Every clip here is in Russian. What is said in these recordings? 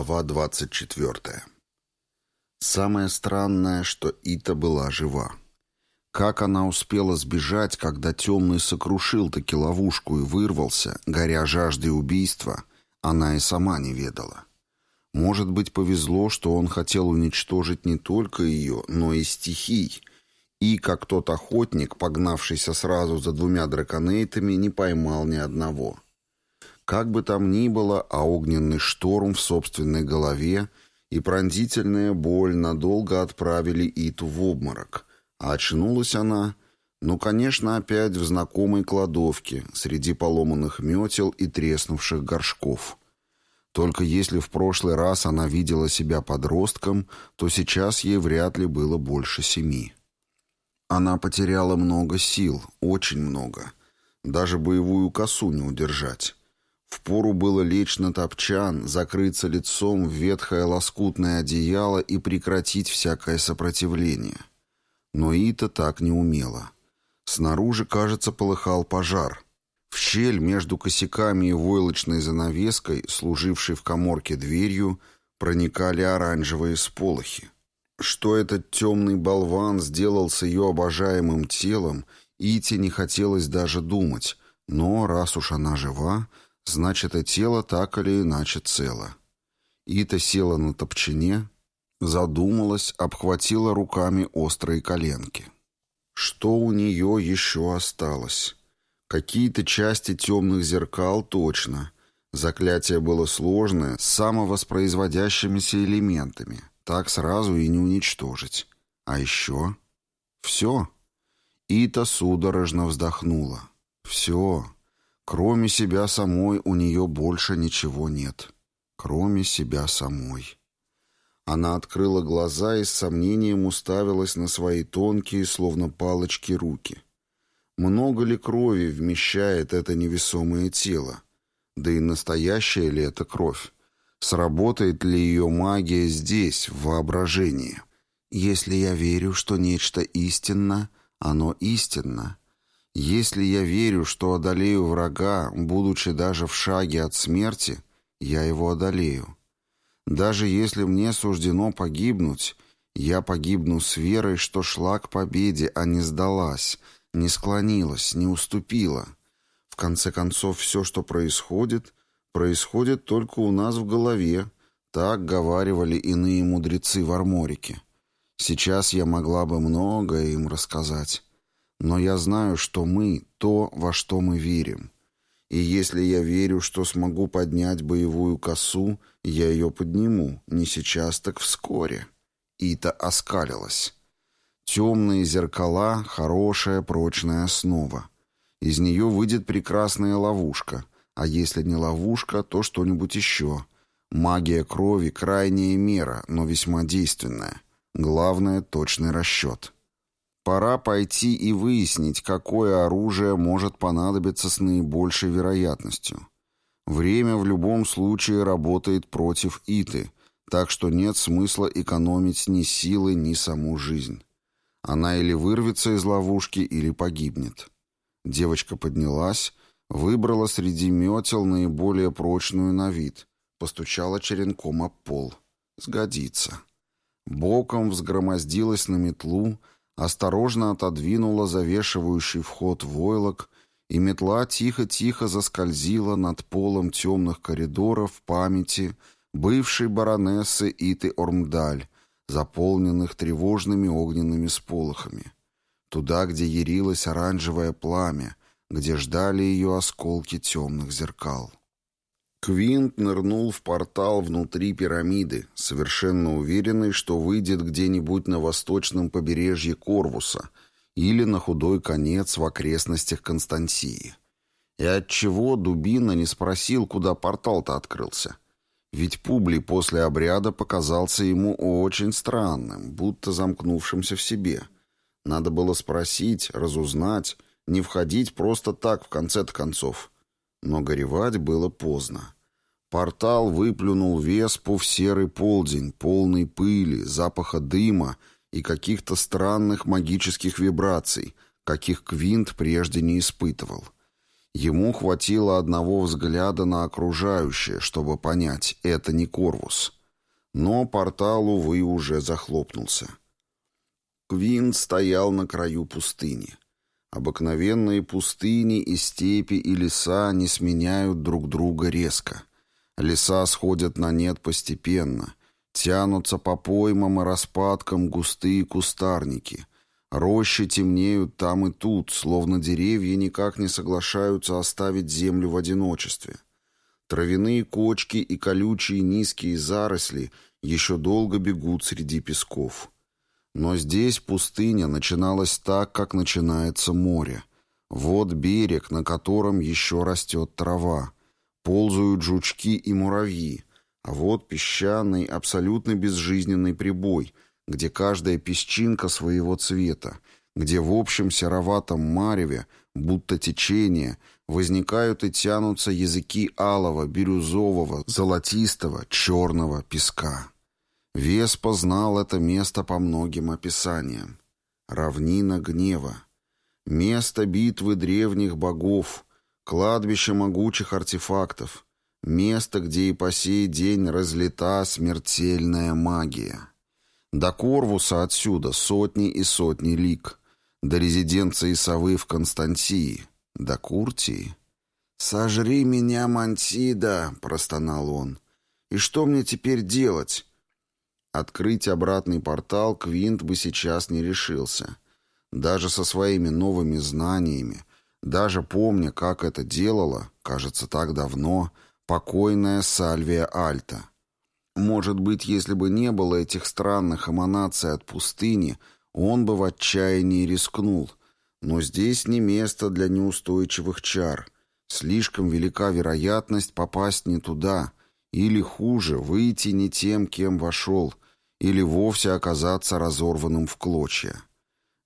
Глава 24. Самое странное, что Ита была жива. Как она успела сбежать, когда темный сокрушил таки ловушку и вырвался, горя жаждой убийства, она и сама не ведала. Может быть, повезло, что он хотел уничтожить не только ее, но и стихий, и, как тот охотник, погнавшийся сразу за двумя драконейтами, не поймал ни одного — как бы там ни было, а огненный шторм в собственной голове и пронзительная боль надолго отправили Иту в обморок. А очнулась она, ну, конечно, опять в знакомой кладовке, среди поломанных метел и треснувших горшков. Только если в прошлый раз она видела себя подростком, то сейчас ей вряд ли было больше семи. Она потеряла много сил, очень много. Даже боевую косу не удержать. Впору было лечь на топчан, закрыться лицом в ветхое лоскутное одеяло и прекратить всякое сопротивление. Но Ита так не умела. Снаружи, кажется, полыхал пожар. В щель между косяками и войлочной занавеской, служившей в коморке дверью, проникали оранжевые сполохи. Что этот темный болван сделал с ее обожаемым телом, Ите не хотелось даже думать, но, раз уж она жива, Значит, и тело так или иначе цело. Ита села на топчине, задумалась, обхватила руками острые коленки. Что у нее еще осталось? Какие-то части темных зеркал точно. Заклятие было сложное, с самовоспроизводящимися элементами. Так сразу и не уничтожить. А еще... Все. Ита судорожно вздохнула. Все. Кроме себя самой у нее больше ничего нет. Кроме себя самой. Она открыла глаза и с сомнением уставилась на свои тонкие, словно палочки, руки. Много ли крови вмещает это невесомое тело? Да и настоящая ли это кровь? Сработает ли ее магия здесь, в воображении? Если я верю, что нечто истинно, оно истинно. Если я верю, что одолею врага, будучи даже в шаге от смерти, я его одолею. Даже если мне суждено погибнуть, я погибну с верой, что шла к победе, а не сдалась, не склонилась, не уступила. В конце концов, все, что происходит, происходит только у нас в голове. Так говаривали иные мудрецы в Арморике. Сейчас я могла бы многое им рассказать. Но я знаю, что мы — то, во что мы верим. И если я верю, что смогу поднять боевую косу, я ее подниму, не сейчас, так вскоре. Ита оскалилась. Темные зеркала — хорошая прочная основа. Из нее выйдет прекрасная ловушка, а если не ловушка, то что-нибудь еще. Магия крови — крайняя мера, но весьма действенная. Главное — точный расчет. Пора пойти и выяснить, какое оружие может понадобиться с наибольшей вероятностью. Время в любом случае работает против Иты, так что нет смысла экономить ни силы, ни саму жизнь. Она или вырвется из ловушки, или погибнет. Девочка поднялась, выбрала среди метел наиболее прочную на вид, постучала черенком об пол. Сгодится. Боком взгромоздилась на метлу, осторожно отодвинула завешивающий вход войлок, и метла тихо-тихо заскользила над полом темных коридоров памяти бывшей баронессы Иты Ормдаль, заполненных тревожными огненными сполохами. Туда, где ярилось оранжевое пламя, где ждали ее осколки темных зеркал. Квинт нырнул в портал внутри пирамиды, совершенно уверенный, что выйдет где-нибудь на восточном побережье Корвуса или на худой конец в окрестностях Константии. И отчего Дубина не спросил, куда портал-то открылся? Ведь Публий после обряда показался ему очень странным, будто замкнувшимся в себе. Надо было спросить, разузнать, не входить просто так в конце-то концов. Но горевать было поздно. Портал выплюнул Веспу в серый полдень, полный пыли, запаха дыма и каких-то странных магических вибраций, каких Квинт прежде не испытывал. Ему хватило одного взгляда на окружающее, чтобы понять, это не Корвус. Но портал, увы, уже захлопнулся. Квин стоял на краю пустыни. Обыкновенные пустыни и степи и леса не сменяют друг друга резко. Леса сходят на нет постепенно. Тянутся по поймам и распадкам густые кустарники. Рощи темнеют там и тут, словно деревья никак не соглашаются оставить землю в одиночестве. Травяные кочки и колючие низкие заросли еще долго бегут среди песков. Но здесь пустыня начиналась так, как начинается море. Вот берег, на котором еще растет трава. Ползают жучки и муравьи. А вот песчаный, абсолютно безжизненный прибой — где каждая песчинка своего цвета, где в общем сероватом мареве, будто течение, возникают и тянутся языки алого, бирюзового, золотистого, черного песка. Веспа знал это место по многим описаниям. Равнина гнева. Место битвы древних богов, кладбище могучих артефактов, место, где и по сей день разлита смертельная магия. До Корвуса отсюда сотни и сотни лик. До резиденции совы в Константии. До Куртии. «Сожри меня, Мантида!» — простонал он. «И что мне теперь делать?» Открыть обратный портал Квинт бы сейчас не решился. Даже со своими новыми знаниями, даже помня, как это делала, кажется, так давно, покойная Сальвия Альта. Может быть, если бы не было этих странных эманаций от пустыни, он бы в отчаянии рискнул. Но здесь не место для неустойчивых чар. Слишком велика вероятность попасть не туда, или хуже, выйти не тем, кем вошел, или вовсе оказаться разорванным в клочья.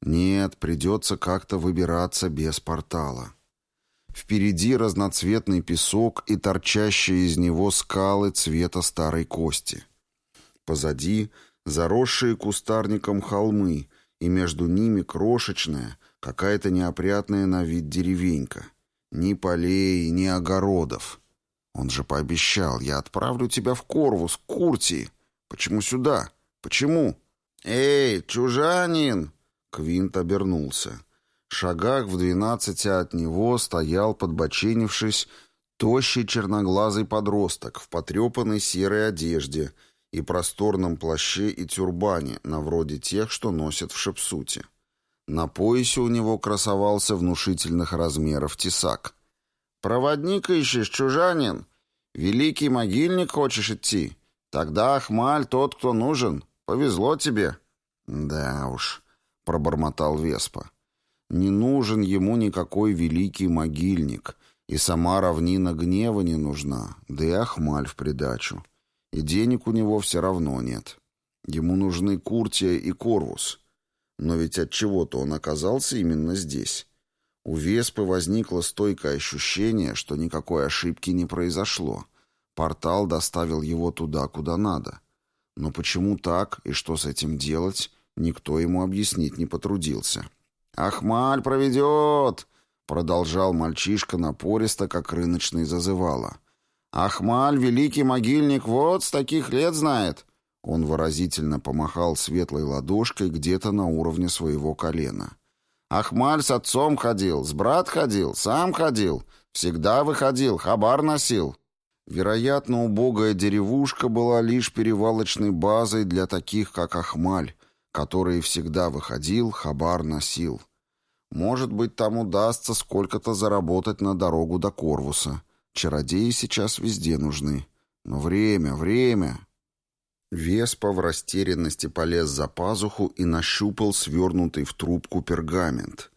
Нет, придется как-то выбираться без портала. Впереди разноцветный песок и торчащие из него скалы цвета старой кости. Позади заросшие кустарником холмы, и между ними крошечная, какая-то неопрятная на вид деревенька. Ни полей, ни огородов. Он же пообещал, я отправлю тебя в Корвус, Курти. Почему сюда? Почему? «Эй, чужанин!» Квинт обернулся шагах в двенадцати от него стоял, подбоченившись, тощий черноглазый подросток в потрепанной серой одежде и просторном плаще и тюрбане, на вроде тех, что носят в Шепсуте. На поясе у него красовался внушительных размеров тесак. «Проводник ищешь, чужанин? Великий могильник хочешь идти? Тогда Ахмаль тот, кто нужен. Повезло тебе». «Да уж», — пробормотал Веспа. Не нужен ему никакой великий могильник, и сама равнина гнева не нужна, да и Ахмаль в придачу. И денег у него все равно нет. Ему нужны Куртия и Корвус. Но ведь от чего то он оказался именно здесь. У Веспы возникло стойкое ощущение, что никакой ошибки не произошло. Портал доставил его туда, куда надо. Но почему так и что с этим делать, никто ему объяснить не потрудился. «Ахмаль проведет!» — продолжал мальчишка напористо, как рыночный зазывало. «Ахмаль, великий могильник, вот с таких лет знает!» Он выразительно помахал светлой ладошкой где-то на уровне своего колена. «Ахмаль с отцом ходил, с брат ходил, сам ходил, всегда выходил, хабар носил». Вероятно, убогая деревушка была лишь перевалочной базой для таких, как Ахмаль, который всегда выходил, хабар носил. Может быть, там удастся сколько-то заработать на дорогу до Корвуса. Чародеи сейчас везде нужны. Но время, время... Веспа в растерянности полез за пазуху и нащупал свернутый в трубку пергамент.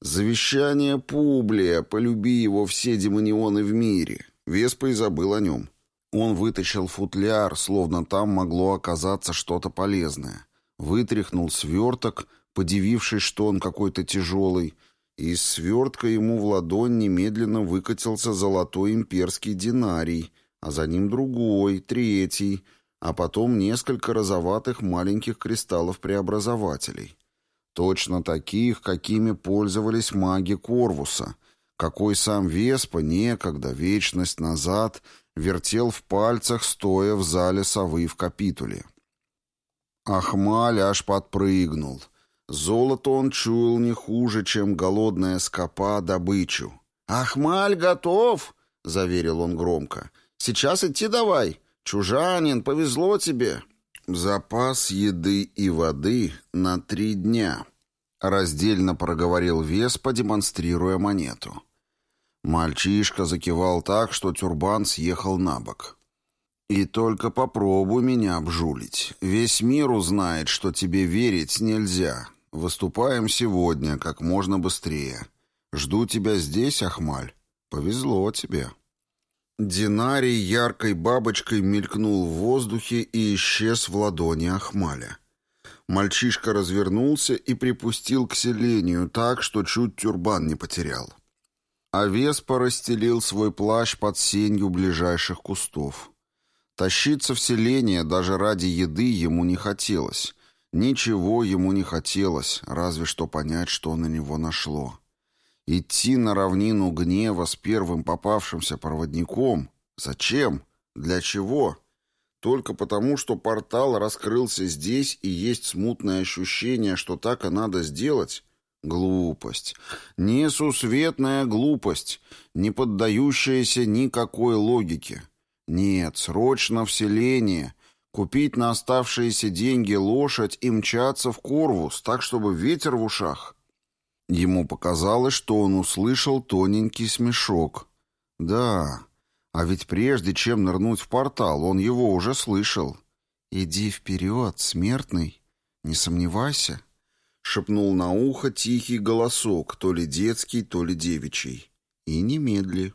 «Завещание Публия, полюби его все демонионы в мире». Веспа и забыл о нем. Он вытащил футляр, словно там могло оказаться что-то полезное вытряхнул сверток, подивившись, что он какой-то тяжелый, и из свертка ему в ладонь немедленно выкатился золотой имперский динарий, а за ним другой, третий, а потом несколько розоватых маленьких кристаллов-преобразователей. Точно таких, какими пользовались маги Корвуса, какой сам Веспа некогда, вечность назад, вертел в пальцах, стоя в зале совы в капитуле. Ахмаль аж подпрыгнул. Золото он чуял не хуже, чем голодная скопа добычу. «Ахмаль готов!» — заверил он громко. «Сейчас идти давай. Чужанин, повезло тебе». «Запас еды и воды на три дня», — раздельно проговорил Веспа, демонстрируя монету. Мальчишка закивал так, что тюрбан съехал на бок. «И только попробуй меня обжулить. Весь мир узнает, что тебе верить нельзя. Выступаем сегодня, как можно быстрее. Жду тебя здесь, Ахмаль. Повезло тебе». Динарий яркой бабочкой мелькнул в воздухе и исчез в ладони Ахмаля. Мальчишка развернулся и припустил к селению так, что чуть тюрбан не потерял. А Веспа расстелил свой плащ под сенью ближайших кустов. Тащиться в селение даже ради еды ему не хотелось. Ничего ему не хотелось, разве что понять, что на него нашло. Идти на равнину гнева с первым попавшимся проводником? Зачем? Для чего? Только потому, что портал раскрылся здесь и есть смутное ощущение, что так и надо сделать? Глупость. Несусветная глупость, не поддающаяся никакой логике. Нет, срочно в селение, купить на оставшиеся деньги лошадь и мчаться в Корвус, так, чтобы ветер в ушах. Ему показалось, что он услышал тоненький смешок. Да, а ведь прежде чем нырнуть в портал, он его уже слышал. «Иди вперед, смертный, не сомневайся», — шепнул на ухо тихий голосок, то ли детский, то ли девичий. «И немедли».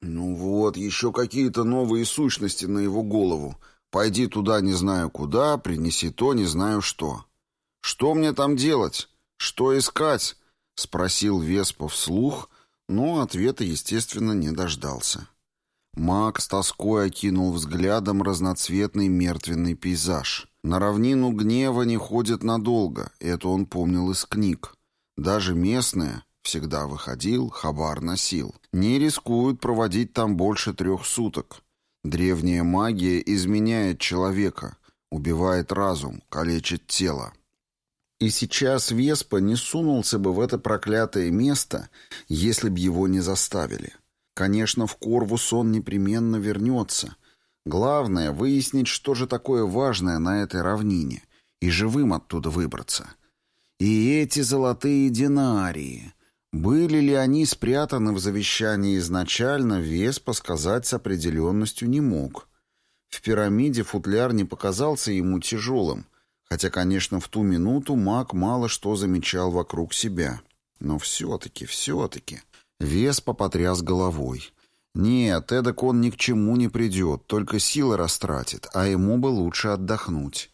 «Ну вот, еще какие-то новые сущности на его голову. Пойди туда не знаю куда, принеси то не знаю что. Что мне там делать?» «Что искать?» — спросил Веспа вслух, но ответа, естественно, не дождался. Маг с тоской окинул взглядом разноцветный мертвенный пейзаж. На равнину гнева не ходит надолго, это он помнил из книг. Даже местные, всегда выходил, хабар носил, не рискуют проводить там больше трех суток. Древняя магия изменяет человека, убивает разум, калечит тело. И сейчас Веспа не сунулся бы в это проклятое место, если б его не заставили. Конечно, в Корвус он непременно вернется. Главное — выяснить, что же такое важное на этой равнине, и живым оттуда выбраться. И эти золотые динарии... Были ли они спрятаны в завещании изначально, Веспа сказать с определенностью не мог. В пирамиде футляр не показался ему тяжелым, Хотя, конечно, в ту минуту маг мало что замечал вокруг себя. Но все-таки, все-таки... Веспа потряс головой. Нет, эдак он ни к чему не придет, только силы растратит, а ему бы лучше отдохнуть.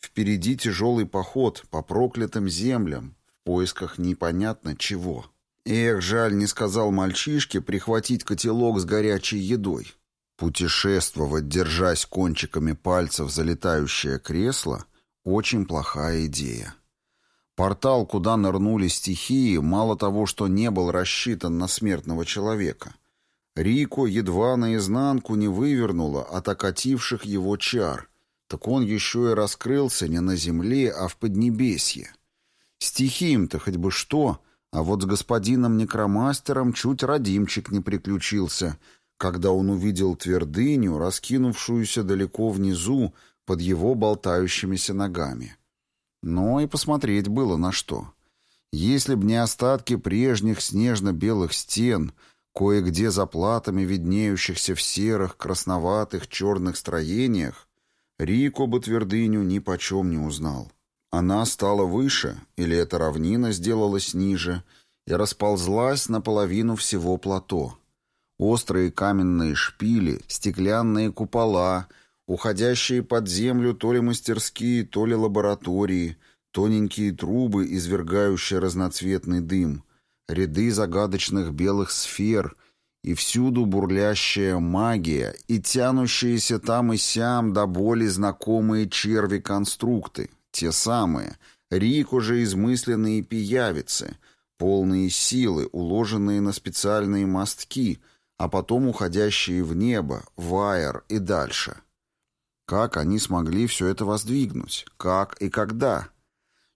Впереди тяжелый поход по проклятым землям, в поисках непонятно чего. Эх, жаль, не сказал мальчишке прихватить котелок с горячей едой. Путешествовать, держась кончиками пальцев за летающее кресло — очень плохая идея. Портал, куда нырнули стихии, мало того, что не был рассчитан на смертного человека. Рико едва наизнанку не вывернуло от окативших его чар, так он еще и раскрылся не на земле, а в Поднебесье. Стихием-то хоть бы что, а вот с господином некромастером чуть родимчик не приключился, когда он увидел твердыню, раскинувшуюся далеко внизу, под его болтающимися ногами. Но и посмотреть было на что. Если б не остатки прежних снежно-белых стен, кое-где за платами виднеющихся в серых, красноватых, черных строениях, Рико бы твердыню ни почем не узнал. Она стала выше, или эта равнина сделалась ниже, и расползлась наполовину всего плато. Острые каменные шпили, стеклянные купола — Уходящие под землю то ли мастерские, то ли лаборатории, тоненькие трубы, извергающие разноцветный дым, ряды загадочных белых сфер и всюду бурлящая магия и тянущиеся там и сям до боли знакомые черви-конструкты, те самые, Рик уже измысленные пиявицы, полные силы, уложенные на специальные мостки, а потом уходящие в небо, в аэр и дальше. Как они смогли все это воздвигнуть? Как и когда?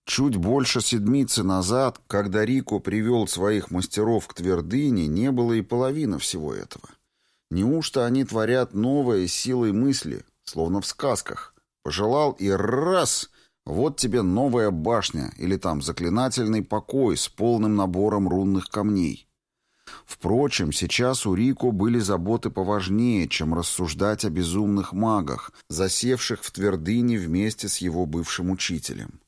Чуть больше седмицы назад, когда Рико привел своих мастеров к твердыне, не было и половины всего этого. Неужто они творят новое силой мысли, словно в сказках? Пожелал и раз — вот тебе новая башня или там заклинательный покой с полным набором рунных камней. Впрочем, сейчас у Рико были заботы поважнее, чем рассуждать о безумных магах, засевших в твердыне вместе с его бывшим учителем.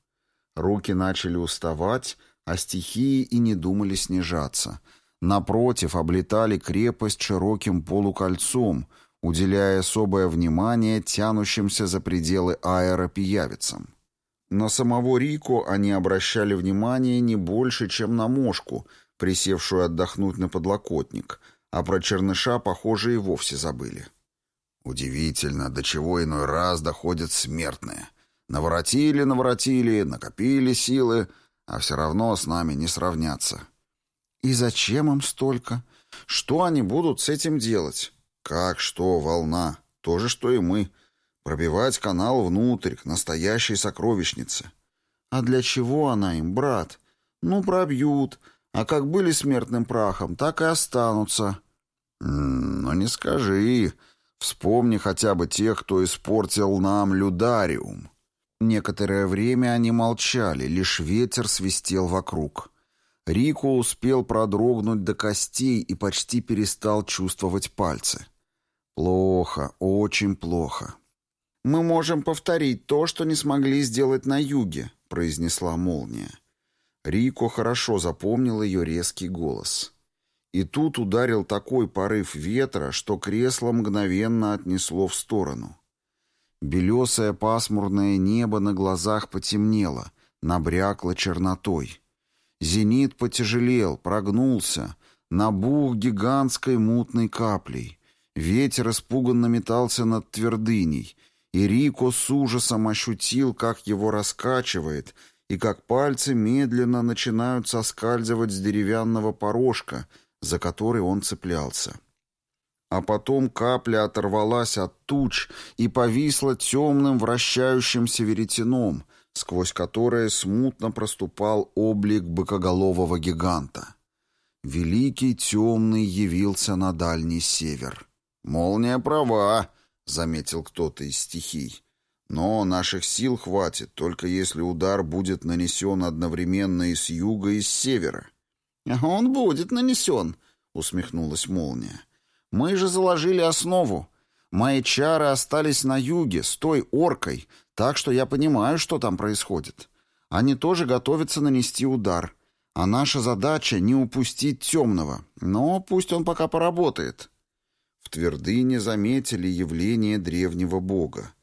Руки начали уставать, а стихии и не думали снижаться. Напротив, облетали крепость широким полукольцом, уделяя особое внимание тянущимся за пределы аэропиявицам. На самого Рико они обращали внимание не больше, чем на мошку, присевшую отдохнуть на подлокотник, а про черныша, похоже, и вовсе забыли. Удивительно, до чего иной раз доходят смертные. Наворотили, наворотили, накопили силы, а все равно с нами не сравнятся. И зачем им столько? Что они будут с этим делать? Как что, волна? То же, что и мы — Пробивать канал внутрь, к настоящей сокровищнице. А для чего она им, брат? Ну, пробьют. А как были смертным прахом, так и останутся. Но не скажи. Вспомни хотя бы тех, кто испортил нам людариум. Некоторое время они молчали, лишь ветер свистел вокруг. Рико успел продрогнуть до костей и почти перестал чувствовать пальцы. Плохо, очень плохо. «Мы можем повторить то, что не смогли сделать на юге», — произнесла молния. Рико хорошо запомнил ее резкий голос. И тут ударил такой порыв ветра, что кресло мгновенно отнесло в сторону. Белесое пасмурное небо на глазах потемнело, набрякло чернотой. Зенит потяжелел, прогнулся, набух гигантской мутной каплей. Ветер испуганно метался над твердыней — и Рико с ужасом ощутил, как его раскачивает, и как пальцы медленно начинают соскальзывать с деревянного порожка, за который он цеплялся. А потом капля оторвалась от туч и повисла темным вращающимся веретеном, сквозь которое смутно проступал облик быкоголового гиганта. Великий темный явился на дальний север. «Молния права», — заметил кто-то из стихий. «Но наших сил хватит, только если удар будет нанесен одновременно и с юга, и с севера». «Он будет нанесен», — усмехнулась молния. «Мы же заложили основу. Мои чары остались на юге, с той оркой, так что я понимаю, что там происходит. Они тоже готовятся нанести удар. А наша задача — не упустить темного. Но пусть он пока поработает». В твердыне заметили явление древнего бога.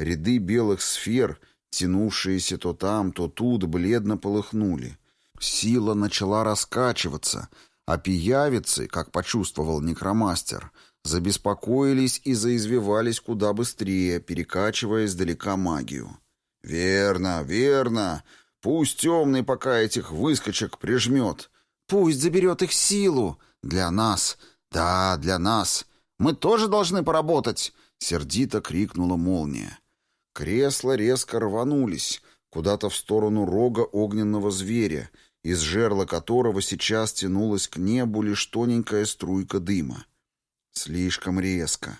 Ряды белых сфер, тянувшиеся то там, то тут, бледно полыхнули. Сила начала раскачиваться, а пиявицы, как почувствовал некромастер, забеспокоились и заизвивались куда быстрее, перекачивая издалека магию. «Верно, верно. Пусть темный пока этих выскочек прижмет. Пусть заберет их силу. Для нас. Да, для нас. Мы тоже должны поработать!» — сердито крикнула молния. Кресла резко рванулись куда-то в сторону рога огненного зверя, из жерла которого сейчас тянулась к небу лишь тоненькая струйка дыма. Слишком резко.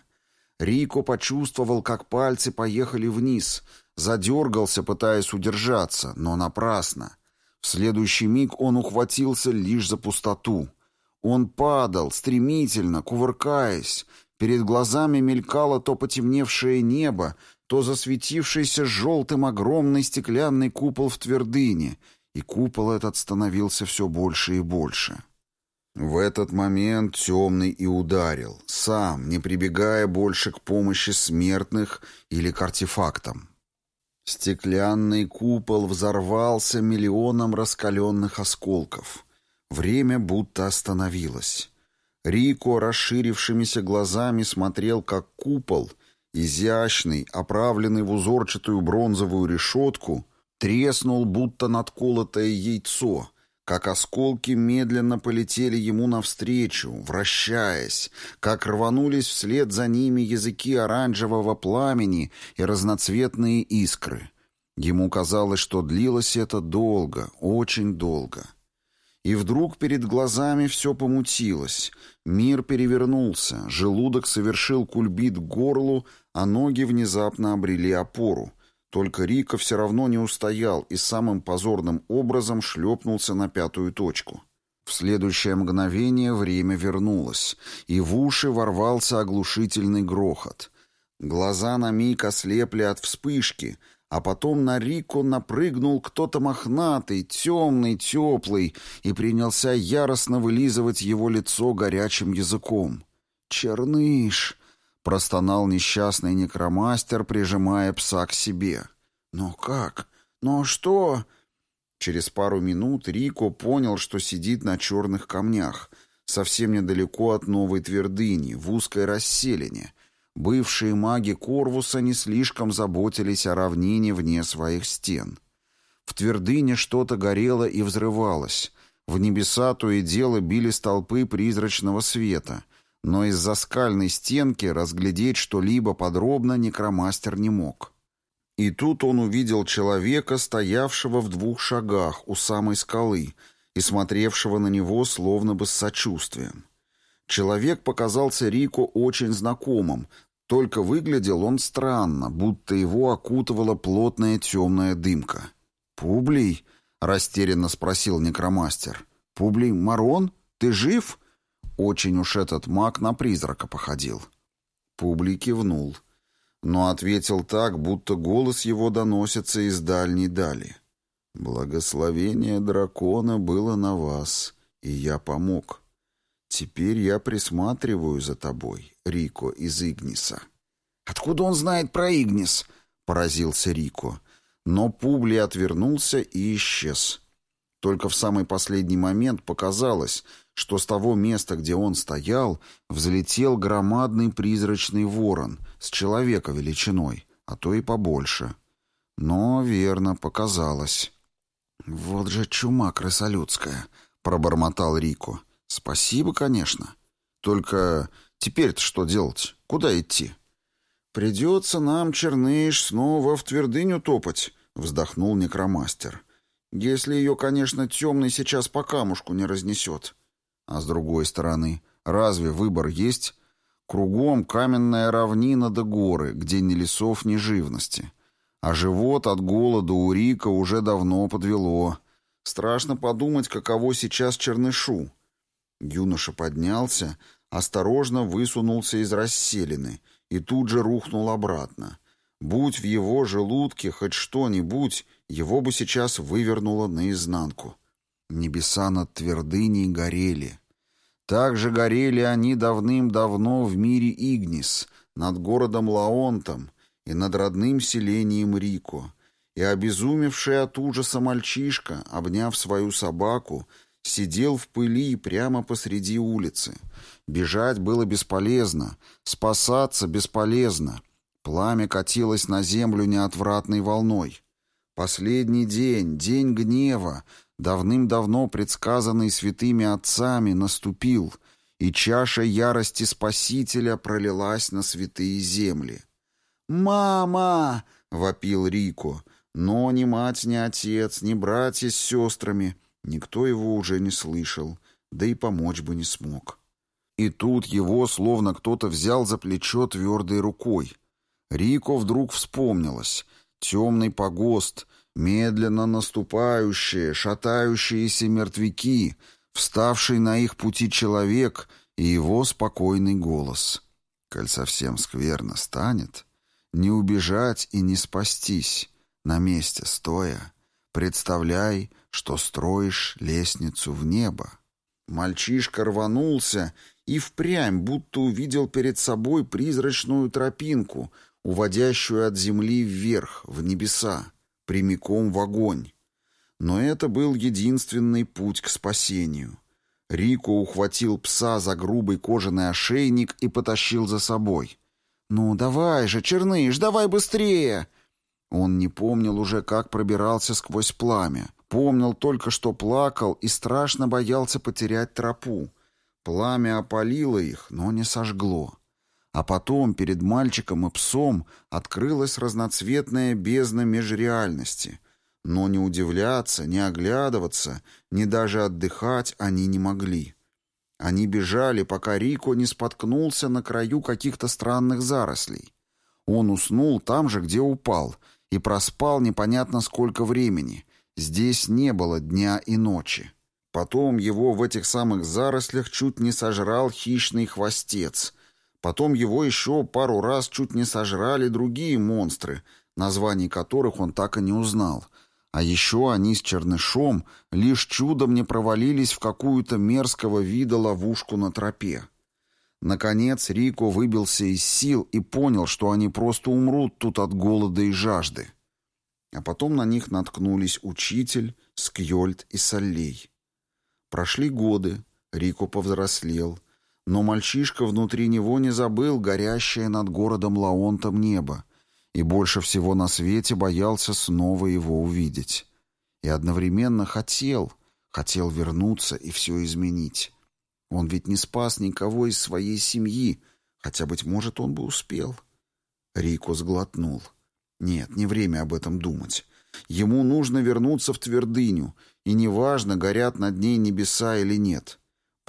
Рико почувствовал, как пальцы поехали вниз, задергался, пытаясь удержаться, но напрасно. В следующий миг он ухватился лишь за пустоту — он падал, стремительно, кувыркаясь. Перед глазами мелькало то потемневшее небо, то засветившийся желтым огромный стеклянный купол в твердыне, и купол этот становился все больше и больше. В этот момент темный и ударил, сам, не прибегая больше к помощи смертных или к артефактам. Стеклянный купол взорвался миллионом раскаленных осколков — Время будто остановилось. Рико расширившимися глазами смотрел, как купол, изящный, оправленный в узорчатую бронзовую решетку, треснул, будто надколотое яйцо, как осколки медленно полетели ему навстречу, вращаясь, как рванулись вслед за ними языки оранжевого пламени и разноцветные искры. Ему казалось, что длилось это долго, очень долго. И вдруг перед глазами все помутилось. Мир перевернулся, желудок совершил кульбит к горлу, а ноги внезапно обрели опору. Только Рика все равно не устоял и самым позорным образом шлепнулся на пятую точку. В следующее мгновение время вернулось, и в уши ворвался оглушительный грохот. Глаза на миг ослепли от вспышки, а потом на Рику напрыгнул кто-то мохнатый, темный, теплый, и принялся яростно вылизывать его лицо горячим языком. «Черныш!» — простонал несчастный некромастер, прижимая пса к себе. «Но как? Но что?» Через пару минут Рико понял, что сидит на черных камнях, совсем недалеко от новой твердыни, в узкой расселине, Бывшие маги Корвуса не слишком заботились о равнине вне своих стен. В твердыне что-то горело и взрывалось. В небеса то и дело били столпы призрачного света, но из-за скальной стенки разглядеть что-либо подробно некромастер не мог. И тут он увидел человека, стоявшего в двух шагах у самой скалы и смотревшего на него словно бы с сочувствием. Человек показался Рико очень знакомым, только выглядел он странно, будто его окутывала плотная темная дымка. «Публий?» — растерянно спросил некромастер. «Публий Марон? Ты жив?» Очень уж этот маг на призрака походил. Публий кивнул, но ответил так, будто голос его доносится из дальней дали. «Благословение дракона было на вас, и я помог. Теперь я присматриваю за тобой, Рико из Игниса. Откуда он знает про Игнис? Поразился Рико. Но Публи отвернулся и исчез. Только в самый последний момент показалось, что с того места, где он стоял, взлетел громадный призрачный ворон с человека величиной, а то и побольше. Но верно показалось. «Вот же чума крысолюдская», — пробормотал Рико. «Спасибо, конечно. Только теперь-то что делать? Куда идти?» «Придется нам, Черныш, снова в твердыню топать», — вздохнул некромастер. «Если ее, конечно, темный сейчас по камушку не разнесет». А с другой стороны, разве выбор есть? Кругом каменная равнина да горы, где ни лесов, ни живности. А живот от голода у Рика уже давно подвело. Страшно подумать, каково сейчас чернышу. Юноша поднялся, осторожно высунулся из расселины и тут же рухнул обратно. Будь в его желудке хоть что-нибудь, его бы сейчас вывернуло наизнанку. Небеса над твердыней горели. Так же горели они давным-давно в мире Игнис, над городом Лаонтом и над родным селением Рико. И обезумевший от ужаса мальчишка, обняв свою собаку, Сидел в пыли прямо посреди улицы. Бежать было бесполезно, спасаться бесполезно. Пламя катилось на землю неотвратной волной. Последний день, день гнева, давным-давно предсказанный святыми отцами, наступил, и чаша ярости Спасителя пролилась на святые земли. «Мама!» — вопил Рико. Но ни мать, ни отец, ни братья с сестрами — Никто его уже не слышал, да и помочь бы не смог. И тут его словно кто-то взял за плечо твердой рукой. Рико вдруг вспомнилось. Темный погост, медленно наступающие, шатающиеся мертвяки, вставший на их пути человек и его спокойный голос. «Коль совсем скверно станет, не убежать и не спастись, на месте стоя, представляй, что строишь лестницу в небо. Мальчишка рванулся и впрямь будто увидел перед собой призрачную тропинку, уводящую от земли вверх, в небеса, прямиком в огонь. Но это был единственный путь к спасению. Рико ухватил пса за грубый кожаный ошейник и потащил за собой. «Ну, давай же, Черныш, давай быстрее!» Он не помнил уже, как пробирался сквозь пламя. Помнил только, что плакал и страшно боялся потерять тропу. Пламя опалило их, но не сожгло. А потом перед мальчиком и псом открылась разноцветная бездна межреальности. Но не удивляться, не оглядываться, ни даже отдыхать они не могли. Они бежали, пока Рико не споткнулся на краю каких-то странных зарослей. Он уснул там же, где упал, и проспал непонятно сколько времени. Здесь не было дня и ночи. Потом его в этих самых зарослях чуть не сожрал хищный хвостец — Потом его еще пару раз чуть не сожрали другие монстры, названий которых он так и не узнал. А еще они с чернышом лишь чудом не провалились в какую-то мерзкого вида ловушку на тропе. Наконец Рико выбился из сил и понял, что они просто умрут тут от голода и жажды. А потом на них наткнулись учитель, Скьольд и Соллей. Прошли годы, Рико повзрослел — но мальчишка внутри него не забыл горящее над городом Лаонтом небо и больше всего на свете боялся снова его увидеть. И одновременно хотел, хотел вернуться и все изменить. Он ведь не спас никого из своей семьи, хотя, быть может, он бы успел. Рико сглотнул. Нет, не время об этом думать. Ему нужно вернуться в твердыню, и неважно, горят над ней небеса или нет.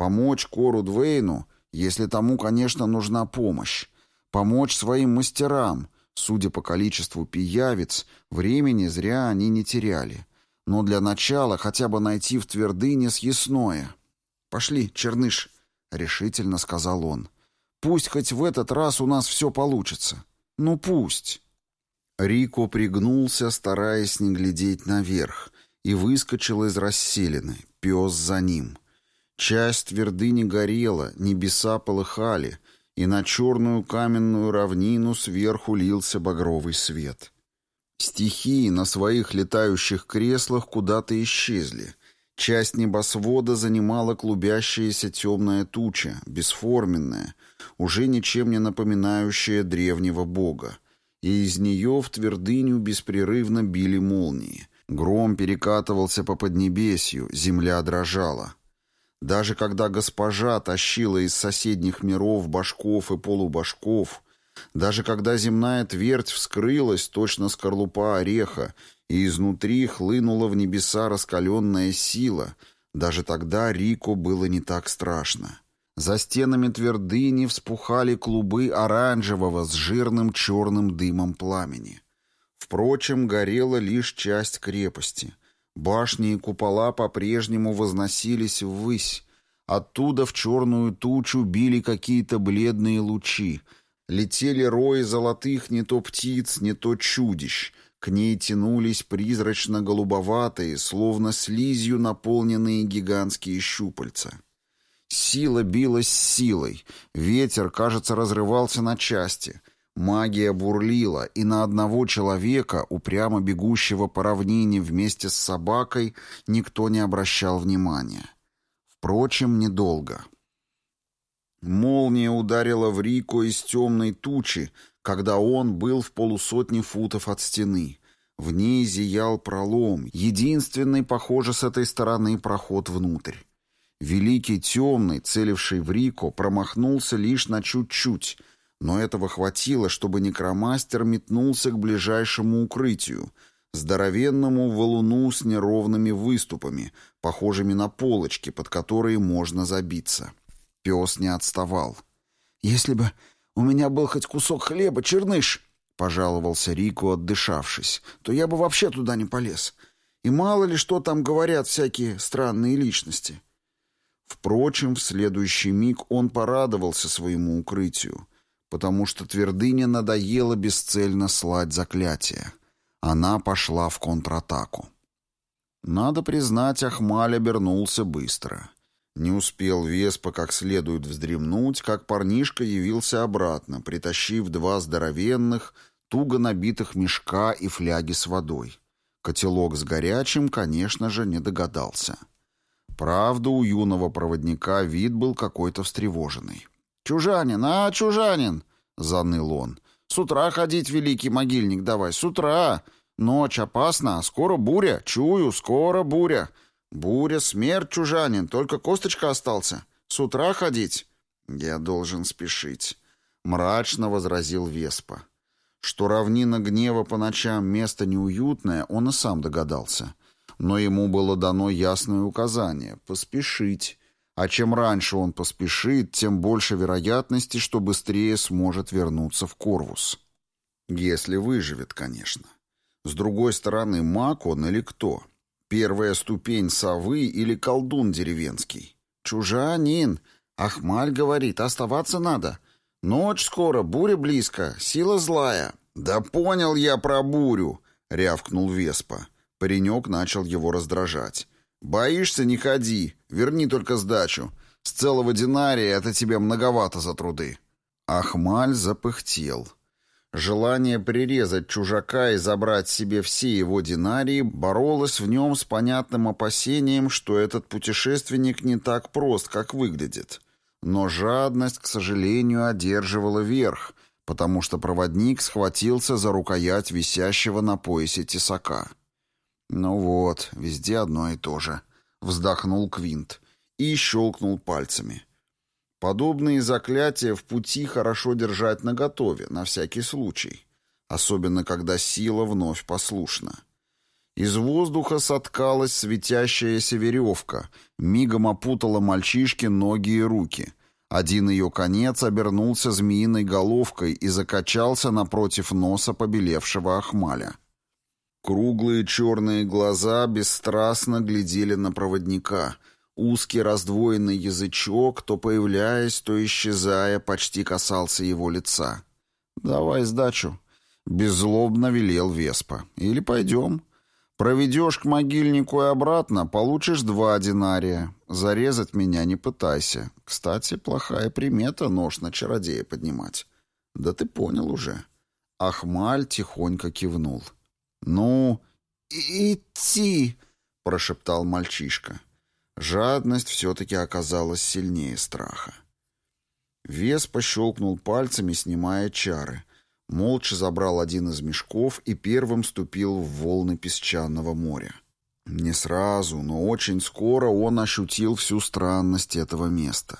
Помочь Кору Двейну если тому, конечно, нужна помощь. Помочь своим мастерам. Судя по количеству пиявиц, времени зря они не теряли. Но для начала хотя бы найти в твердыне съестное. «Пошли, Черныш», — решительно сказал он. «Пусть хоть в этот раз у нас все получится. Ну пусть». Рико пригнулся, стараясь не глядеть наверх, и выскочил из расселины, пес за ним. Часть твердыни горела, небеса полыхали, и на черную каменную равнину сверху лился багровый свет. Стихии на своих летающих креслах куда-то исчезли. Часть небосвода занимала клубящаяся темная туча, бесформенная, уже ничем не напоминающая древнего бога. И из нее в твердыню беспрерывно били молнии. Гром перекатывался по поднебесью, земля дрожала. Даже когда госпожа тащила из соседних миров башков и полубашков, даже когда земная твердь вскрылась, точно скорлупа ореха, и изнутри хлынула в небеса раскаленная сила, даже тогда Рико было не так страшно. За стенами твердыни вспухали клубы оранжевого с жирным черным дымом пламени. Впрочем, горела лишь часть крепости — Башни и купола по-прежнему возносились ввысь. Оттуда в черную тучу били какие-то бледные лучи. Летели рои золотых не то птиц, не то чудищ. К ней тянулись призрачно-голубоватые, словно слизью наполненные гигантские щупальца. Сила билась с силой. Ветер, кажется, разрывался на части. Магия бурлила, и на одного человека, упрямо бегущего по равнине вместе с собакой, никто не обращал внимания. Впрочем, недолго. Молния ударила в Рико из темной тучи, когда он был в полусотни футов от стены. В ней зиял пролом, единственный, похоже, с этой стороны проход внутрь. Великий темный, целивший в Рико, промахнулся лишь на чуть-чуть — но этого хватило, чтобы некромастер метнулся к ближайшему укрытию, здоровенному валуну с неровными выступами, похожими на полочки, под которые можно забиться. Пес не отставал. «Если бы у меня был хоть кусок хлеба, черныш!» — пожаловался Рику, отдышавшись. «То я бы вообще туда не полез. И мало ли что там говорят всякие странные личности». Впрочем, в следующий миг он порадовался своему укрытию потому что твердыня надоело бесцельно слать заклятия. Она пошла в контратаку. Надо признать, Ахмаль обернулся быстро. Не успел Веспа как следует вздремнуть, как парнишка явился обратно, притащив два здоровенных, туго набитых мешка и фляги с водой. Котелок с горячим, конечно же, не догадался. Правда, у юного проводника вид был какой-то встревоженный. «Чужанин, а, чужанин!» — заныл он. «С утра ходить, великий могильник, давай, с утра! Ночь опасна, скоро буря. Чую, скоро буря. Буря, смерть, чужанин, только косточка остался. С утра ходить. Я должен спешить. Мрачно возразил Веспа. Что равнина гнева по ночам место неуютное, он и сам догадался. Но ему было дано ясное указание — поспешить. А чем раньше он поспешит, тем больше вероятности, что быстрее сможет вернуться в Корвус. Если выживет, конечно. С другой стороны, маг он или кто? Первая ступень совы или колдун деревенский? Чужанин. Ахмаль говорит, оставаться надо. Ночь скоро, буря близко, сила злая. Да понял я про бурю, рявкнул Веспа. Паренек начал его раздражать. «Боишься, не ходи. Верни только сдачу. С целого динария это тебе многовато за труды». Ахмаль запыхтел. Желание прирезать чужака и забрать себе все его динарии боролось в нем с понятным опасением, что этот путешественник не так прост, как выглядит. Но жадность, к сожалению, одерживала верх, потому что проводник схватился за рукоять висящего на поясе тесака. «Ну вот, везде одно и то же», — вздохнул Квинт и щелкнул пальцами. Подобные заклятия в пути хорошо держать наготове, на всякий случай, особенно когда сила вновь послушна. Из воздуха соткалась светящаяся веревка, мигом опутала мальчишке ноги и руки. Один ее конец обернулся змеиной головкой и закачался напротив носа побелевшего Ахмаля. Круглые черные глаза бесстрастно глядели на проводника — Узкий раздвоенный язычок, то появляясь, то исчезая, почти касался его лица. «Давай сдачу», — беззлобно велел Веспа. «Или пойдем. Проведешь к могильнику и обратно, получишь два динария. Зарезать меня не пытайся. Кстати, плохая примета нож на чародея поднимать. Да ты понял уже». Ахмаль тихонько кивнул. «Ну, идти», — прошептал мальчишка. Жадность все-таки оказалась сильнее страха. Вес пощелкнул пальцами, снимая чары. Молча забрал один из мешков и первым ступил в волны песчаного моря. Не сразу, но очень скоро он ощутил всю странность этого места.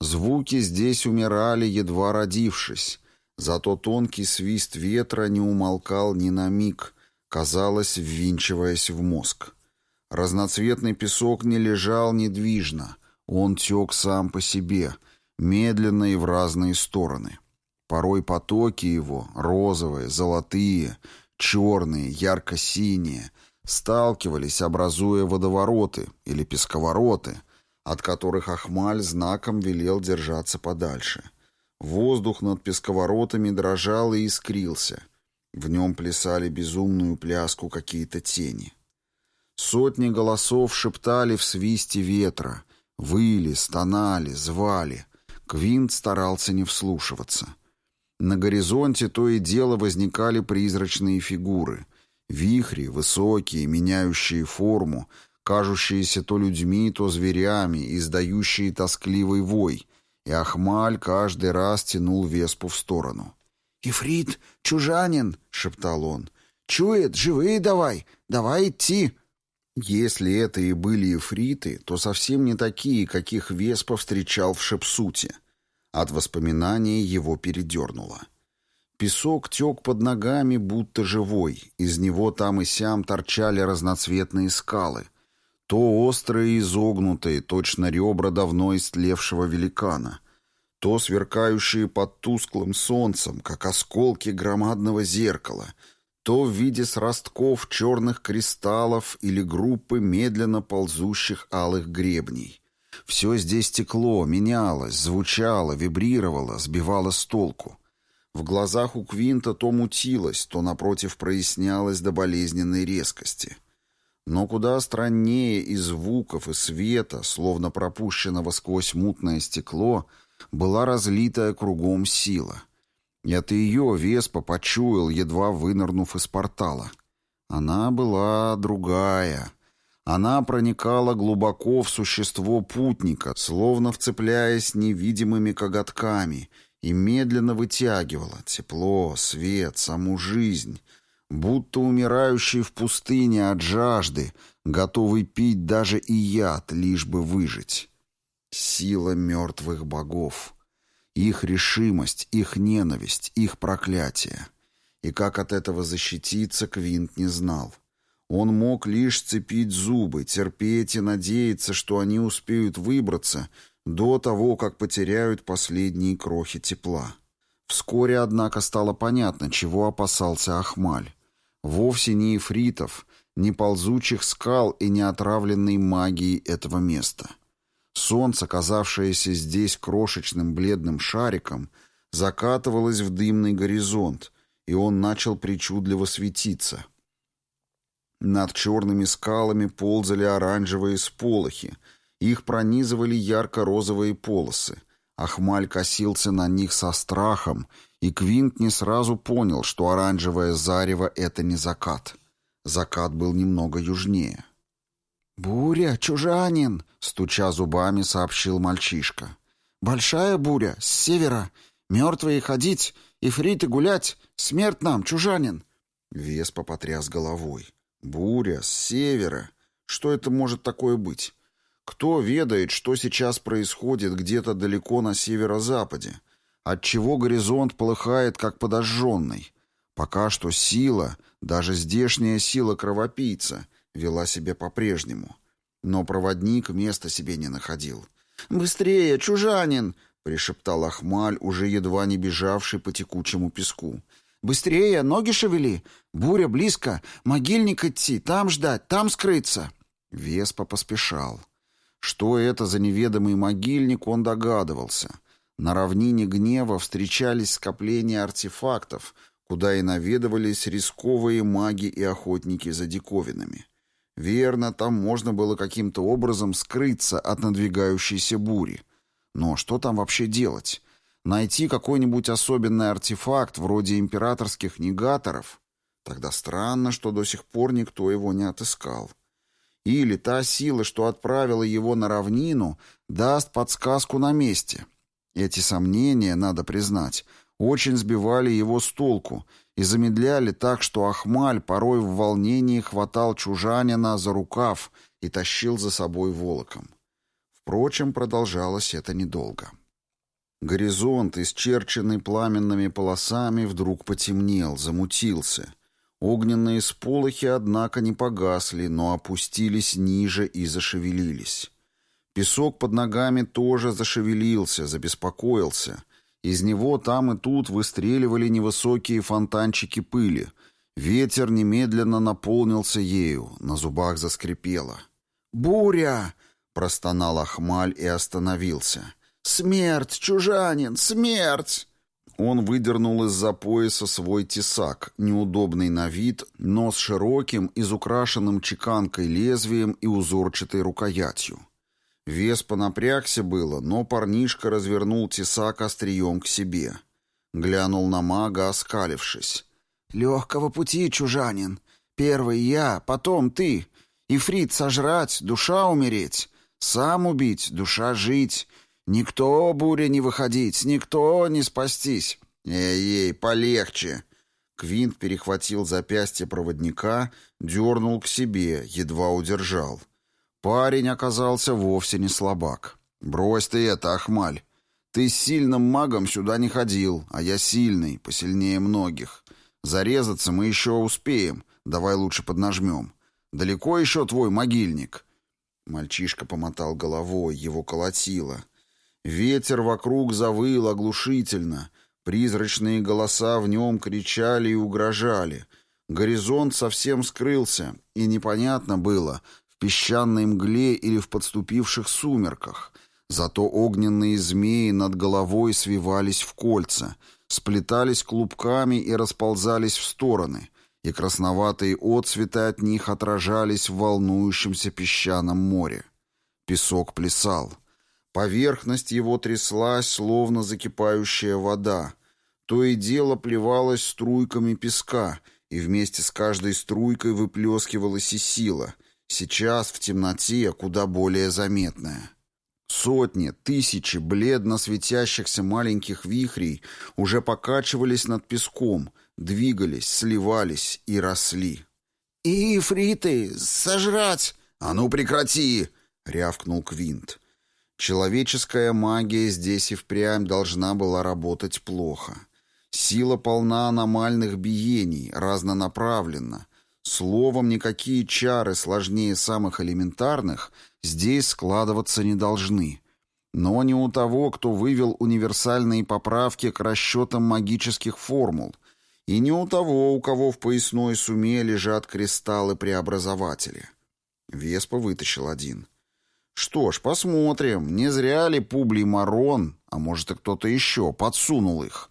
Звуки здесь умирали, едва родившись, зато тонкий свист ветра не умолкал ни на миг, казалось, ввинчиваясь в мозг. Разноцветный песок не лежал недвижно, он тек сам по себе, медленно и в разные стороны. Порой потоки его, розовые, золотые, черные, ярко-синие, сталкивались, образуя водовороты или песковороты, от которых Ахмаль знаком велел держаться подальше. Воздух над песковоротами дрожал и искрился. В нем плясали безумную пляску какие-то тени. Сотни голосов шептали в свисте ветра, выли, стонали, звали. Квинт старался не вслушиваться. На горизонте то и дело возникали призрачные фигуры. Вихри, высокие, меняющие форму, кажущиеся то людьми, то зверями, издающие тоскливый вой, и Ахмаль каждый раз тянул Веспу в сторону. «Ифрит, чужанин!» — шептал он. «Чует, живые давай! Давай идти!» Если это и были эфриты, то совсем не такие, каких Веспа встречал в Шепсуте. От воспоминания его передернуло. Песок тек под ногами, будто живой. Из него там и сям торчали разноцветные скалы. То острые и изогнутые, точно ребра давно истлевшего великана. То сверкающие под тусклым солнцем, как осколки громадного зеркала — то в виде сростков черных кристаллов или группы медленно ползущих алых гребней. Все здесь текло, менялось, звучало, вибрировало, сбивало с толку. В глазах у Квинта то мутилось, то напротив прояснялось до болезненной резкости. Но куда страннее и звуков, и света, словно пропущенного сквозь мутное стекло, была разлитая кругом сила — это ее Веспа почуял, едва вынырнув из портала. Она была другая. Она проникала глубоко в существо путника, словно вцепляясь невидимыми коготками, и медленно вытягивала тепло, свет, саму жизнь, будто умирающий в пустыне от жажды, готовый пить даже и яд, лишь бы выжить. Сила мертвых богов. Их решимость, их ненависть, их проклятие. И как от этого защититься, Квинт не знал. Он мог лишь цепить зубы, терпеть и надеяться, что они успеют выбраться до того, как потеряют последние крохи тепла. Вскоре, однако, стало понятно, чего опасался Ахмаль. Вовсе не ифритов, не ползучих скал и не отравленной магией этого места. Солнце, казавшееся здесь крошечным бледным шариком, закатывалось в дымный горизонт, и он начал причудливо светиться. Над черными скалами ползали оранжевые сполохи, их пронизывали ярко-розовые полосы. Ахмаль косился на них со страхом, и Квинт не сразу понял, что оранжевое зарево — это не закат. Закат был немного южнее. «Буря, чужанин!» — стуча зубами, сообщил мальчишка. «Большая буря, с севера. Мертвые ходить, ифриты гулять. Смерть нам, чужанин!» Веспа потряс головой. «Буря, с севера. Что это может такое быть? Кто ведает, что сейчас происходит где-то далеко на северо-западе? Отчего горизонт полыхает, как подожженный? Пока что сила, даже здешняя сила кровопийца, вела себя по-прежнему. Но проводник места себе не находил. «Быстрее, чужанин!» — пришептал Ахмаль, уже едва не бежавший по текучему песку. «Быстрее, ноги шевели! Буря близко! Могильник идти, там ждать, там скрыться!» Веспа поспешал. Что это за неведомый могильник, он догадывался. На равнине гнева встречались скопления артефактов, куда и наведывались рисковые маги и охотники за диковинами. Верно, там можно было каким-то образом скрыться от надвигающейся бури. Но что там вообще делать? Найти какой-нибудь особенный артефакт, вроде императорских негаторов? Тогда странно, что до сих пор никто его не отыскал. Или та сила, что отправила его на равнину, даст подсказку на месте. Эти сомнения, надо признать, очень сбивали его с толку и замедляли так, что Ахмаль порой в волнении хватал чужанина за рукав и тащил за собой волоком. Впрочем, продолжалось это недолго. Горизонт, исчерченный пламенными полосами, вдруг потемнел, замутился — Огненные сполохи, однако, не погасли, но опустились ниже и зашевелились. Песок под ногами тоже зашевелился, забеспокоился. Из него там и тут выстреливали невысокие фонтанчики пыли. Ветер немедленно наполнился ею, на зубах заскрипело. «Буря!» — простонал Ахмаль и остановился. «Смерть, чужанин, смерть!» Он выдернул из-за пояса свой тесак, неудобный на вид, но с широким, изукрашенным чеканкой лезвием и узорчатой рукоятью. Вес понапрягся было, но парнишка развернул тесак острием к себе. Глянул на мага, оскалившись. «Легкого пути, чужанин. Первый я, потом ты. Ифрит сожрать, душа умереть. Сам убить, душа жить. Никто, буря, не выходить, никто не спастись. Эй-ей, полегче. Квинт перехватил запястье проводника, дернул к себе, едва удержал. Парень оказался вовсе не слабак. «Брось ты это, Ахмаль. Ты с сильным магом сюда не ходил, а я сильный, посильнее многих. Зарезаться мы еще успеем, давай лучше поднажмем. Далеко еще твой могильник?» Мальчишка помотал головой, его колотило. Ветер вокруг завыл оглушительно, призрачные голоса в нем кричали и угрожали. Горизонт совсем скрылся, и непонятно было, в песчаной мгле или в подступивших сумерках. Зато огненные змеи над головой свивались в кольца, сплетались клубками и расползались в стороны, и красноватые отцветы от них отражались в волнующемся песчаном море. Песок плясал. Поверхность его тряслась, словно закипающая вода. То и дело плевалось струйками песка, и вместе с каждой струйкой выплескивалась и сила, сейчас в темноте куда более заметная. Сотни, тысячи бледно светящихся маленьких вихрей уже покачивались над песком, двигались, сливались и росли. «И фриты сожрать!» «А ну прекрати!» — рявкнул Квинт. Человеческая магия здесь и впрямь должна была работать плохо. Сила полна аномальных биений, разнонаправленна. Словом, никакие чары сложнее самых элементарных здесь складываться не должны. Но не у того, кто вывел универсальные поправки к расчетам магических формул, и не у того, у кого в поясной суме лежат кристаллы-преобразователи. Веспа вытащил один. Что ж, посмотрим, не зря ли Публий Марон, а может и кто-то еще, подсунул их.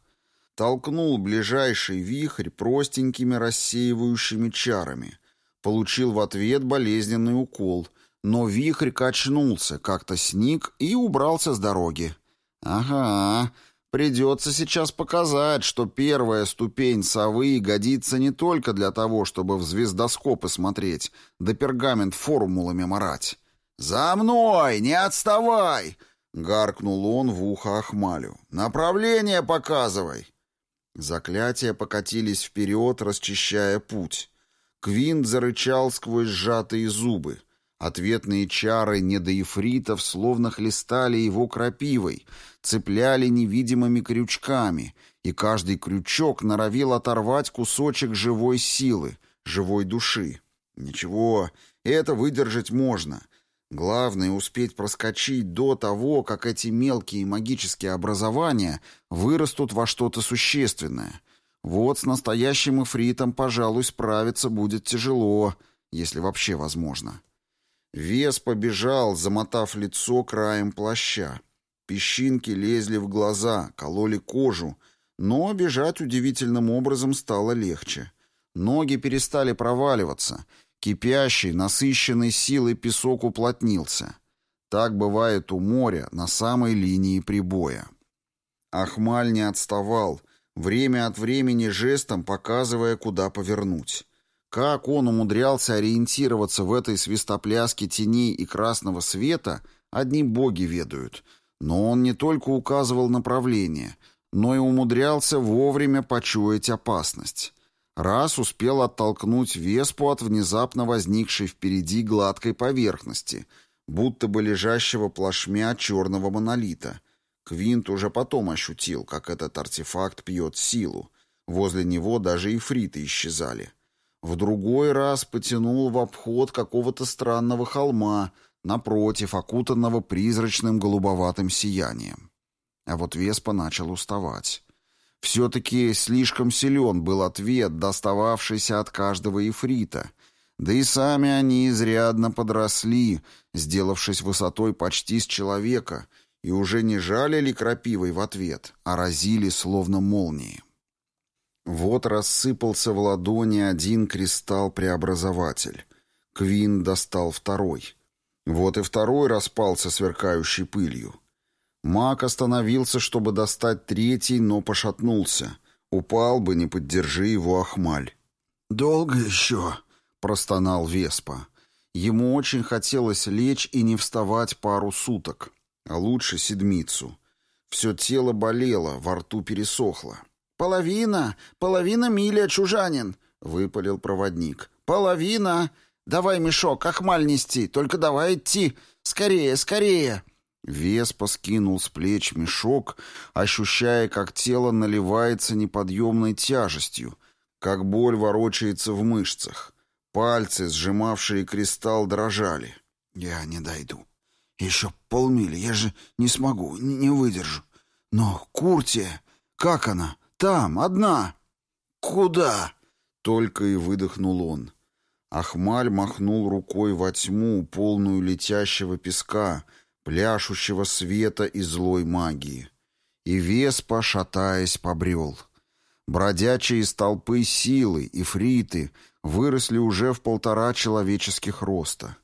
Толкнул ближайший вихрь простенькими рассеивающими чарами. Получил в ответ болезненный укол, но вихрь качнулся, как-то сник и убрался с дороги. Ага, придется сейчас показать, что первая ступень совы годится не только для того, чтобы в звездоскопы смотреть, да пергамент формулами марать. «За мной! Не отставай!» — гаркнул он в ухо Ахмалю. «Направление показывай!» Заклятия покатились вперед, расчищая путь. Квинт зарычал сквозь сжатые зубы. Ответные чары недоефритов словно хлестали его крапивой, цепляли невидимыми крючками, и каждый крючок норовил оторвать кусочек живой силы, живой души. Ничего, это выдержать можно — Главное — успеть проскочить до того, как эти мелкие магические образования вырастут во что-то существенное. Вот с настоящим эфритом, пожалуй, справиться будет тяжело, если вообще возможно. Вес побежал, замотав лицо краем плаща. Песчинки лезли в глаза, кололи кожу, но бежать удивительным образом стало легче. Ноги перестали проваливаться — Кипящий, насыщенный силой песок уплотнился. Так бывает у моря на самой линии прибоя. Ахмаль не отставал, время от времени жестом показывая, куда повернуть. Как он умудрялся ориентироваться в этой свистопляске теней и красного света, одни боги ведают. Но он не только указывал направление, но и умудрялся вовремя почуять опасность. Раз успел оттолкнуть Веспу от внезапно возникшей впереди гладкой поверхности, будто бы лежащего плашмя черного монолита. Квинт уже потом ощутил, как этот артефакт пьет силу. Возле него даже и фриты исчезали. В другой раз потянул в обход какого-то странного холма, напротив, окутанного призрачным голубоватым сиянием. А вот Веспа начал уставать. Все-таки слишком силен был ответ, достававшийся от каждого ифрита. Да и сами они изрядно подросли, сделавшись высотой почти с человека, и уже не жалили крапивой в ответ, а разили словно молнии. Вот рассыпался в ладони один кристалл-преобразователь. Квин достал второй. Вот и второй распался сверкающей пылью. Маг остановился, чтобы достать третий, но пошатнулся. Упал бы, не поддержи его Ахмаль. «Долго еще?» — простонал Веспа. Ему очень хотелось лечь и не вставать пару суток, а лучше седмицу. Все тело болело, во рту пересохло. «Половина! Половина мили, чужанин!» — выпалил проводник. «Половина! Давай мешок, ахмаль нести, только давай идти! Скорее, скорее!» Веспа скинул с плеч мешок, ощущая, как тело наливается неподъемной тяжестью, как боль ворочается в мышцах. Пальцы, сжимавшие кристалл, дрожали. «Я не дойду. Еще полмили, я же не смогу, не выдержу. Но Куртия, как она? Там, одна!» «Куда?» — только и выдохнул он. Ахмаль махнул рукой во тьму, полную летящего песка, пляшущего света и злой магии. И Веспа, шатаясь, побрел. Бродячие столпы силы и фриты выросли уже в полтора человеческих роста.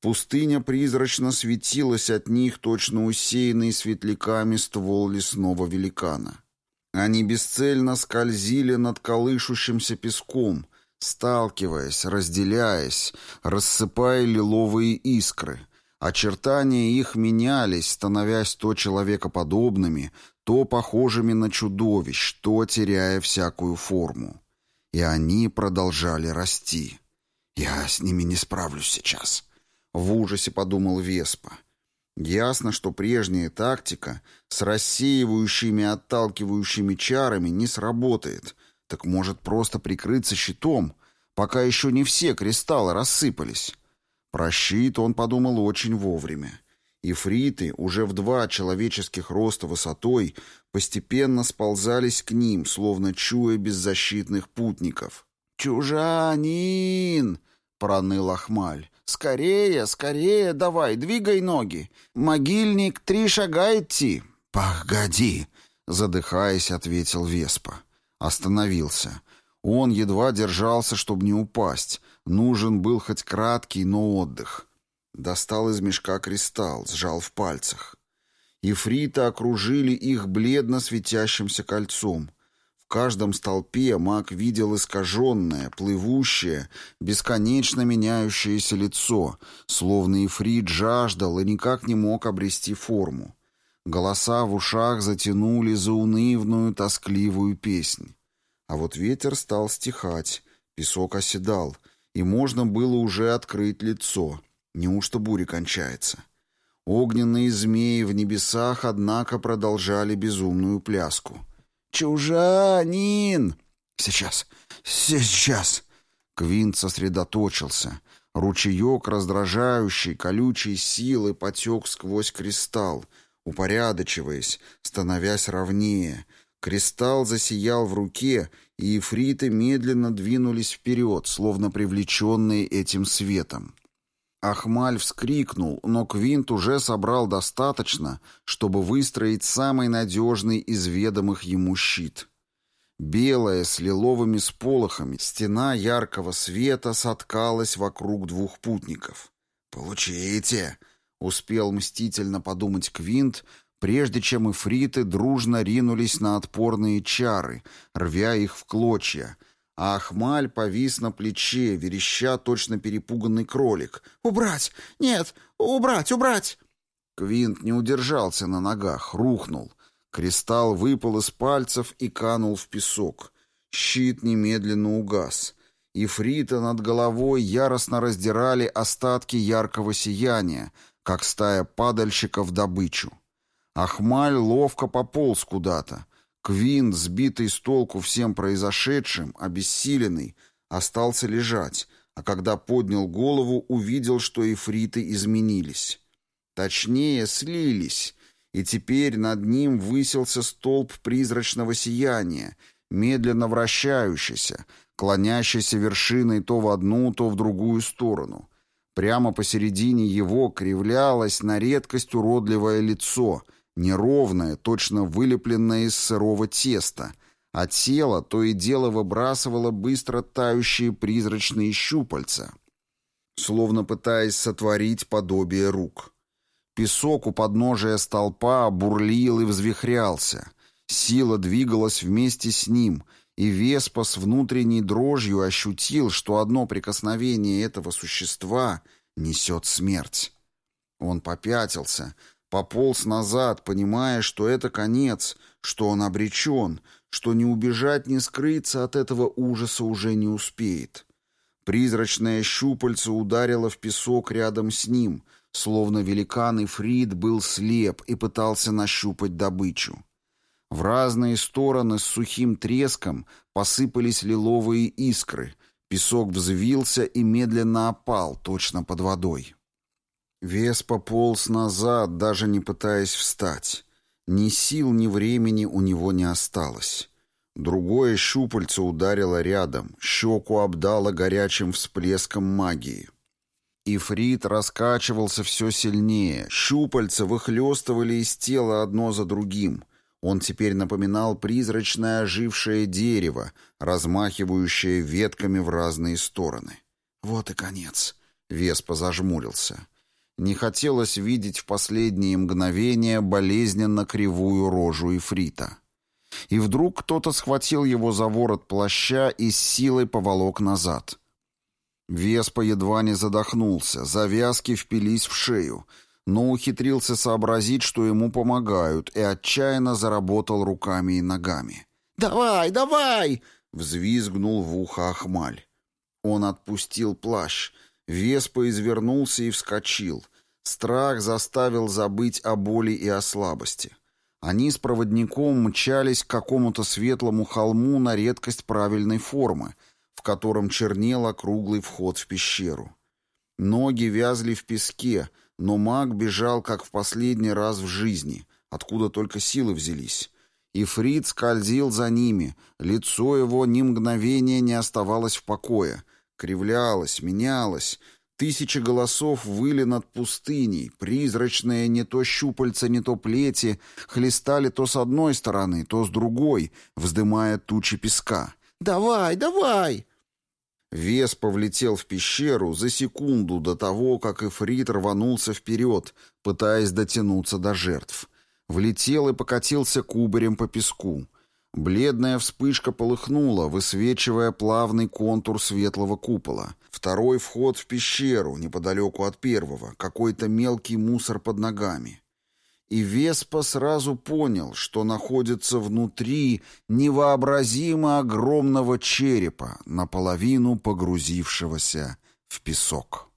Пустыня призрачно светилась от них, точно усеянный светляками ствол лесного великана. Они бесцельно скользили над колышущимся песком, сталкиваясь, разделяясь, рассыпая лиловые искры — Очертания их менялись, становясь то человекоподобными, то похожими на чудовищ, то теряя всякую форму. и они продолжали расти. «Я с ними не справлюсь сейчас», — в ужасе подумал Веспа. Ясно, что прежняя тактика с рассеивающими отталкивающими чарами не сработает, так может просто прикрыться щитом, пока еще не все кристаллы рассыпались. Про щит он подумал очень вовремя. Ифриты, уже в два человеческих роста высотой, постепенно сползались к ним, словно чуя беззащитных путников. «Чужанин!» — проныл Ахмаль. «Скорее, скорее давай, двигай ноги. Могильник три шага идти». «Погоди!» — задыхаясь, ответил Веспа. Остановился. Он едва держался, чтобы не упасть. Нужен был хоть краткий, но отдых. Достал из мешка кристалл, сжал в пальцах. Ифриты окружили их бледно светящимся кольцом. В каждом столпе маг видел искаженное, плывущее, бесконечно меняющееся лицо, словно Ифрит жаждал и никак не мог обрести форму. Голоса в ушах затянули заунывную, тоскливую песнь. А вот ветер стал стихать, песок оседал, и можно было уже открыть лицо. Неужто буря кончается? Огненные змеи в небесах, однако, продолжали безумную пляску — «Чужанин!» «Сейчас, сейчас!» Квинт сосредоточился. Ручеек раздражающий, колючей силы потек сквозь кристалл, упорядочиваясь, становясь ровнее. Кристалл засиял в руке, и ифриты медленно двинулись вперед, словно привлеченные этим светом. Ахмаль вскрикнул, но Квинт уже собрал достаточно, чтобы выстроить самый надежный из ведомых ему щит. Белая, с лиловыми сполохами, стена яркого света соткалась вокруг двух путников. «Получите!» — успел мстительно подумать Квинт, прежде чем эфриты дружно ринулись на отпорные чары, рвя их в клочья, а Ахмаль повис на плече, вереща точно перепуганный кролик. «Убрать! Нет! Убрать! Убрать!» Квинт не удержался на ногах, рухнул. Кристалл выпал из пальцев и канул в песок. Щит немедленно угас. Ифрита над головой яростно раздирали остатки яркого сияния, как стая падальщиков добычу. Ахмаль ловко пополз куда-то. Квин, сбитый с толку всем произошедшим, обессиленный, остался лежать, а когда поднял голову, увидел, что эфриты изменились. Точнее, слились, и теперь над ним высился столб призрачного сияния, медленно вращающийся, клонящийся вершиной то в одну, то в другую сторону. Прямо посередине его кривлялось на редкость уродливое лицо — неровное, точно вылепленное из сырого теста, а тело то и дело выбрасывало быстро тающие призрачные щупальца, словно пытаясь сотворить подобие рук. Песок у подножия столпа бурлил и взвихрялся. Сила двигалась вместе с ним, и Веспа с внутренней дрожью ощутил, что одно прикосновение этого существа несет смерть. Он попятился, Пополз назад, понимая, что это конец, что он обречен, что не убежать, не скрыться от этого ужаса уже не успеет. Призрачное щупальце ударило в песок рядом с ним, словно великан Ифрит был слеп и пытался нащупать добычу. В разные стороны с сухим треском посыпались лиловые искры, песок взвился и медленно опал, точно под водой. Вес пополз назад, даже не пытаясь встать. Ни сил, ни времени у него не осталось. Другое щупальце ударило рядом, щеку обдало горячим всплеском магии. Ифрит раскачивался все сильнее, щупальца выхлестывали из тела одно за другим. Он теперь напоминал призрачное ожившее дерево, размахивающее ветками в разные стороны. «Вот и конец», — Веспа зажмурился. Не хотелось видеть в последние мгновения болезненно кривую рожу Ифрита. И вдруг кто-то схватил его за ворот плаща и с силой поволок назад. Веспа едва не задохнулся, завязки впились в шею, но ухитрился сообразить, что ему помогают, и отчаянно заработал руками и ногами. «Давай, давай!» —— взвизгнул в ухо Ахмаль. Он отпустил плащ. Веспа извернулся и вскочил. Страх заставил забыть о боли и о слабости. Они с проводником мчались к какому-то светлому холму на редкость правильной формы, в котором чернел округлый вход в пещеру. Ноги вязли в песке, но маг бежал, как в последний раз в жизни, откуда только силы взялись. И Фрид скользил за ними, лицо его ни мгновения не оставалось в покое, кривлялось, менялось, Тысячи голосов выли над пустыней, призрачные не то щупальца, не то плети, хлестали то с одной стороны, то с другой, вздымая тучи песка. «Давай, давай!» Вес повлетел в пещеру за секунду до того, как Эфрит рванулся вперед, пытаясь дотянуться до жертв. Влетел и покатился кубарем по песку. Бледная вспышка полыхнула, высвечивая плавный контур светлого купола. Второй вход в пещеру, неподалеку от первого, какой-то мелкий мусор под ногами. И Веспа сразу понял, что находится внутри невообразимо огромного черепа, наполовину погрузившегося в песок.